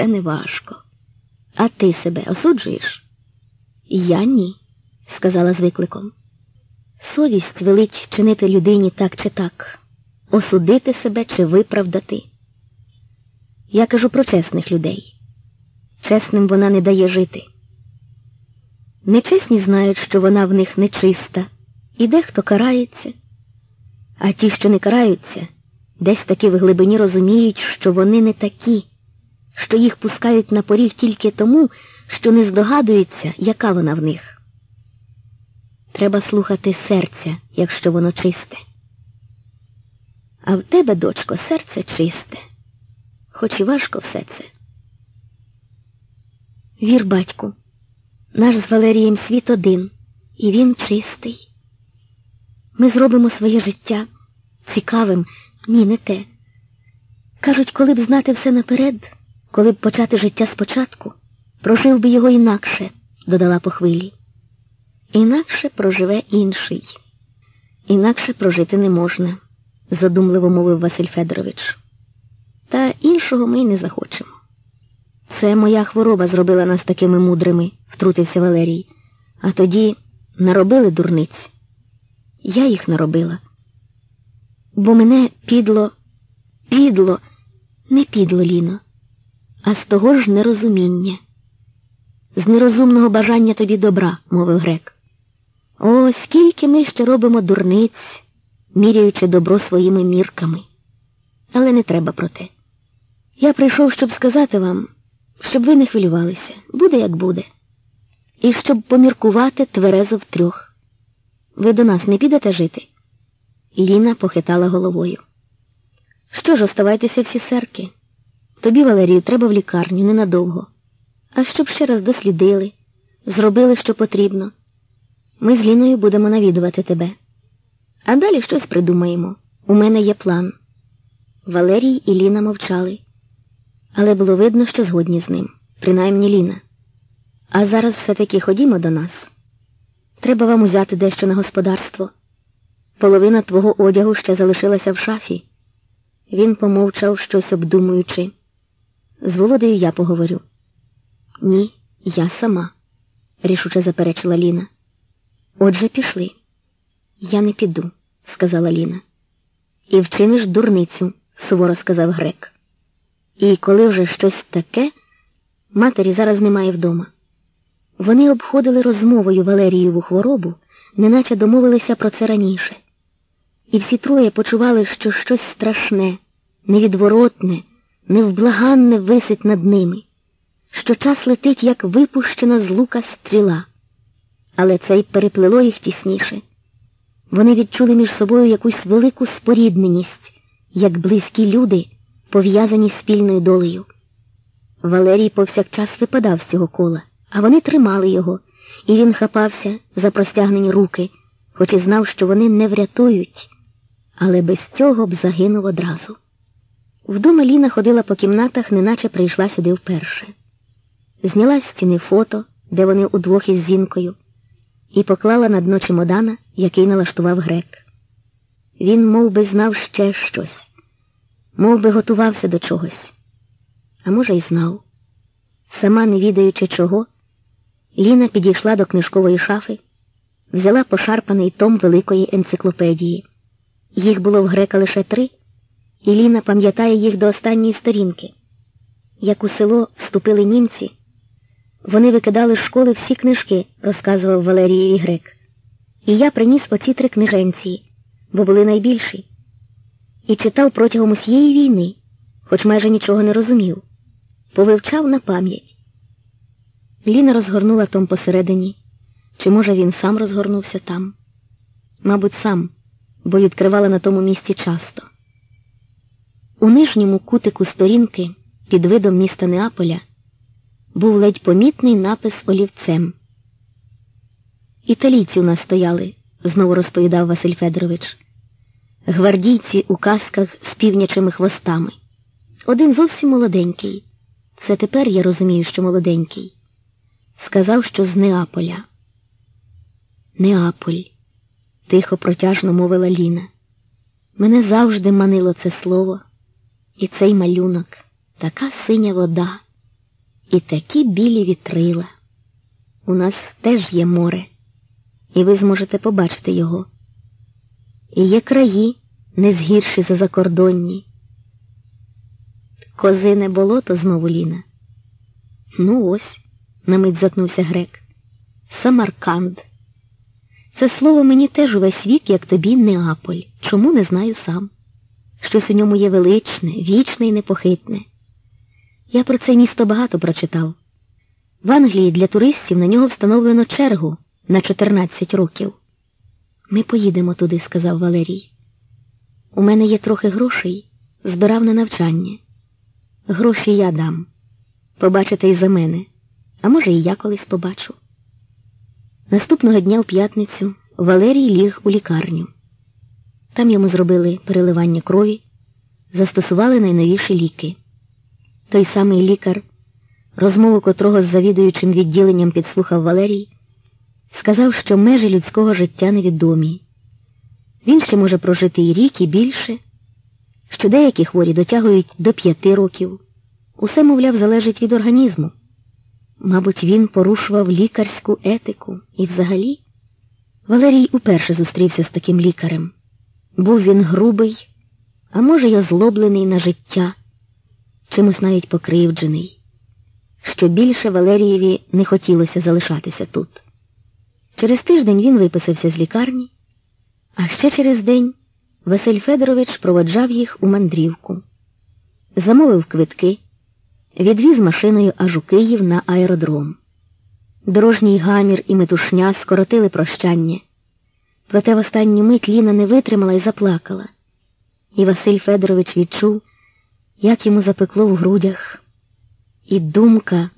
Це не важко. А ти себе осуджуєш? Я ні, сказала з викликом. Совість велить чинити людині так чи так, осудити себе чи виправдати. Я кажу про чесних людей. Чесним вона не дає жити. Нечесні знають, що вона в них нечиста, і дехто карається, а ті, що не караються, десь таки в глибині розуміють, що вони не такі, що їх пускають на поріг тільки тому, що не здогадуються, яка вона в них. Треба слухати серця, якщо воно чисте. А в тебе, дочко, серце чисте, хоч і важко все це. Вір, батьку, наш з Валерієм світ один, і він чистий. Ми зробимо своє життя цікавим, ні, не те. Кажуть, коли б знати все наперед, коли б почати життя спочатку, прожив би його інакше, додала по хвилі. Інакше проживе інший, інакше прожити не можна, задумливо мовив Василь Федорович. Та іншого ми й не захочемо. Це моя хвороба зробила нас такими мудрими, втрутився Валерій. А тоді наробили дурниць. Я їх наробила. Бо мене підло, підло, не підло ліно, а з того ж нерозуміння. З нерозумного бажання тобі добра, мовив грек. О, скільки ми ще робимо дурниць, міряючи добро своїми мірками. Але не треба про те. Я прийшов, щоб сказати вам, щоб ви не хвилювалися, буде, як буде, і щоб поміркувати тверезо втрьох. Ви до нас не підете жити? Ліна похитала головою. Що ж, оставайтеся всі серки. Тобі, Валерію, треба в лікарню ненадовго. А щоб ще раз дослідили, зробили, що потрібно. Ми з Ліною будемо навідувати тебе. А далі щось придумаємо. У мене є план. Валерій і Ліна мовчали, але було видно, що згодні з ним, принаймні Ліна. А зараз все-таки ходімо до нас. Треба вам узяти дещо на господарство. Половина твого одягу ще залишилася в шафі. Він помовчав щось обдумуючи. З Володею я поговорю. Ні, я сама, рішуче заперечила Ліна. Отже, пішли. Я не піду, сказала Ліна. І вчиниш дурницю, суворо сказав грек. І коли вже щось таке, матері зараз немає вдома. Вони обходили розмовою Валерієву хворобу, неначе домовилися про це раніше. І всі троє почували, що щось страшне, невідворотне, невблаганне висить над ними, що час летить, як випущена з лука стріла. Але це й переплило їх тісніше. Вони відчули між собою якусь велику спорідненість, як близькі люди, пов'язані спільною долею. Валерій повсякчас випадав з цього кола, а вони тримали його, і він хапався за простягнені руки, хоч і знав, що вони не врятують, але без цього б загинув одразу. Вдома Ліна ходила по кімнатах, неначе прийшла сюди вперше. Зняла з стіни фото, де вони удвох із зінкою, і поклала на дно чемодана, який налаштував грек. Він мов би, знав ще щось, мов би готувався до чогось, а може, й знав. Сама не відаючи чого, Ліна підійшла до книжкової шафи, взяла пошарпаний том великої енциклопедії. Їх було в грека лише три, і Ліна пам'ятає їх до останньої сторінки. Як у село вступили німці, вони викидали з школи всі книжки, розказував Валерій Грек. І я приніс оці три книженці, бо були найбільші, і читав протягом усієї війни, хоч майже нічого не розумів, повивчав на пам'ять. Ліна розгорнула том посередині, чи, може, він сам розгорнувся там? Мабуть, сам, бо відкривала на тому місці часто. У нижньому кутику сторінки під видом міста Неаполя був ледь помітний напис олівцем. Італійці у нас стояли, знову розповідав Василь Федорович. Гвардійці у касках з півнячими хвостами. Один зовсім молоденький. Це тепер я розумію, що молоденький. Сказав, що з Неаполя. Неаполь, тихо протяжно мовила Ліна. Мене завжди манило це слово і цей малюнок, така синя вода. і такі білі вітрила. У нас теж є море, і ви зможете побачити його. І є краї не згірші за закордонні. Козине болото знову Ліна. Ну ось, на мить затнувся грек. Самарканд. Це слово мені теж увесь вік, як тобі, Неаполь. Чому не знаю сам. Щось у ньому є величне, вічне і непохитне. Я про це місто багато прочитав. В Англії для туристів на нього встановлено чергу на 14 років. Ми поїдемо туди, сказав Валерій. У мене є трохи грошей, збирав на навчання. Гроші я дам. Побачите і за мене, а може, і я колись побачу. Наступного дня в п'ятницю Валерій ліг у лікарню. Там йому зробили переливання крові, застосували найновіші ліки. Той самий лікар, розмову котрого з завідуючим відділенням підслухав Валерій, сказав, що межі людського життя невідомі. Він ще може прожити і рік, і більше, що деякі хворі дотягують до п'яти років. Усе, мовляв, залежить від організму. Мабуть, він порушував лікарську етику і взагалі. Валерій уперше зустрівся з таким лікарем. Був він грубий, а може, й озлоблений на життя, чимось навіть покривджений. Що більше Валерієві не хотілося залишатися тут. Через тиждень він виписався з лікарні, а ще через день Василь Федорович проводжав їх у мандрівку, замовив квитки відвіз машиною аж у Київ на аеродром. Дорожній гамір і метушня скоротили прощання. Проте в останню мить Ліна не витримала і заплакала. І Василь Федорович відчув, як йому запекло в грудях, і думка